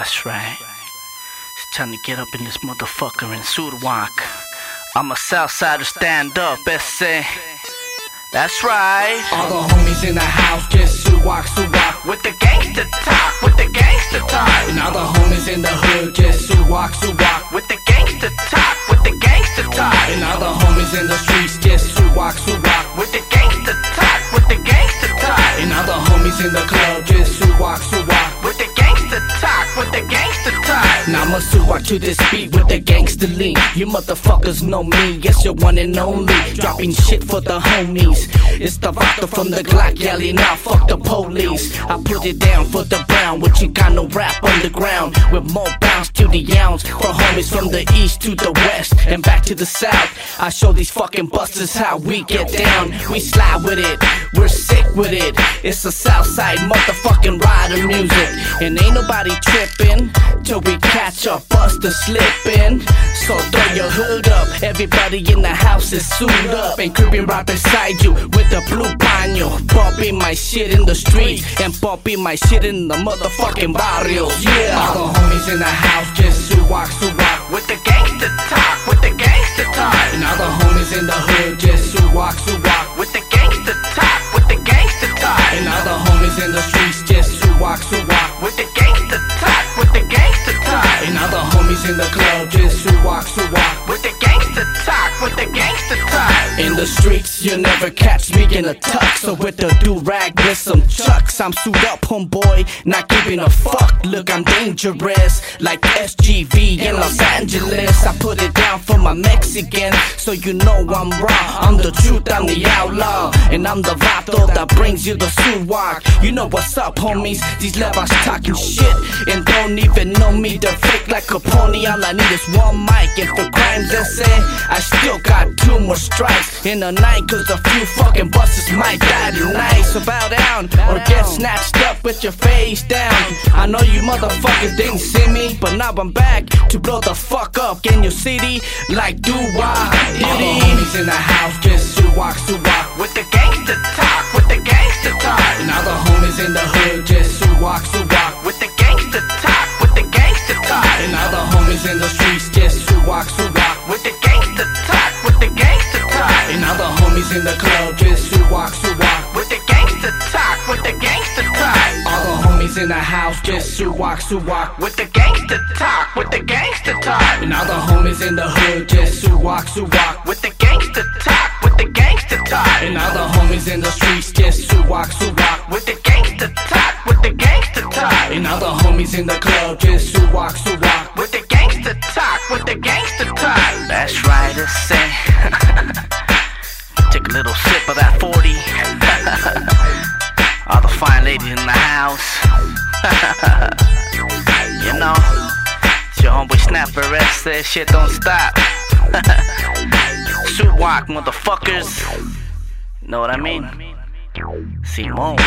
That's right. It's time to get up in this motherfucker and suit walk. I'm a Southsider stand up, essay. That's right. All the homies in the house just suit walk, suit walk. With the gangster talk, with the gangster talk. And all the homies in the hood just suit walk, suit walk. With the gangster talk, with the gangster talk. And all the homies in the streets just suit walk, suit walk. With the gangster talk, with the gangster talk. And all the homies in the club just suit walk, suit I'ma to this beat with the gangster lean. You motherfuckers know me, yes, you're one and only. Dropping shit for the homies. It's the vodka from the Glock yelling out, fuck the police. I put it down for the brown, with Chicano rap underground. With more bounce to the ounce. For homies from the east to the west and back to the south. I show these fucking busters how we get down. We slide with it, we're sick with it. It's a Southside motherfucking rider music. And ain't nobody tripping till we catch a buster slipping. So throw your hood up, everybody in the house is suited up and creeping right beside you with the blue paño. Bumping my shit in the street and bumping my shit in the motherfucking barrios. Yeah, all the homies in the house just suit walk. With the gangster talk, with the gangster talk. And all the homies in the hood just walk, walk. With the gangster talk, with the gangster talk. And all the homies in the streets just walk, walk. With the gangster talk, with the gangster talk. And all the homies in the club just walk, walk. With the gangster talk, with the gangster talk. In the streets, you never catch me in a tux or with a do rag with some chucks. I'm suit up, homeboy, not giving a fuck. Look, I'm dangerous, like SGV in Los Angeles. I put it down for my Mexican, so you know I'm raw. I'm the truth, I'm the outlaw, and I'm the vato that brings you the suit walk. You know what's up, homies? These levels talking shit and don't even know me. They're fake like a pony. All I need is one mic, and for crimes they say I still got two more strikes in the night. Cause a few fucking buses might die tonight. So bow down or get snatched up with your face down. I know you motherfuckers didn't see me, but now I'm back to blow the fuck up in your city like do wah Diddy. homies in the house just suit walk. With the gangster talk, with the gangster talk. And all the homies in the hood just suit walk. With the gangster talk, with the gangster talk. And all the homies in the streets just suit walk. With the gangster talk, with the gangster talk. And all the homies in the club just in the house just suit walk, suit walk. With the gangster talk, with the gangster talk. And all the homies in the hood just suit walk, suit walk. With the gangster talk, with the gangster talk. And all the homies in the streets just suit walk, suit walk. With the gangster talk, with the gangster talk. And all the homies in the club just suit walk, suit walk. With the gangster talk, with the gangster talk. That's right, I say. Fine ladies in the house. you know, your homeboy Snapper S says shit don't stop. Suit walk, motherfuckers. Know what I mean? Simone.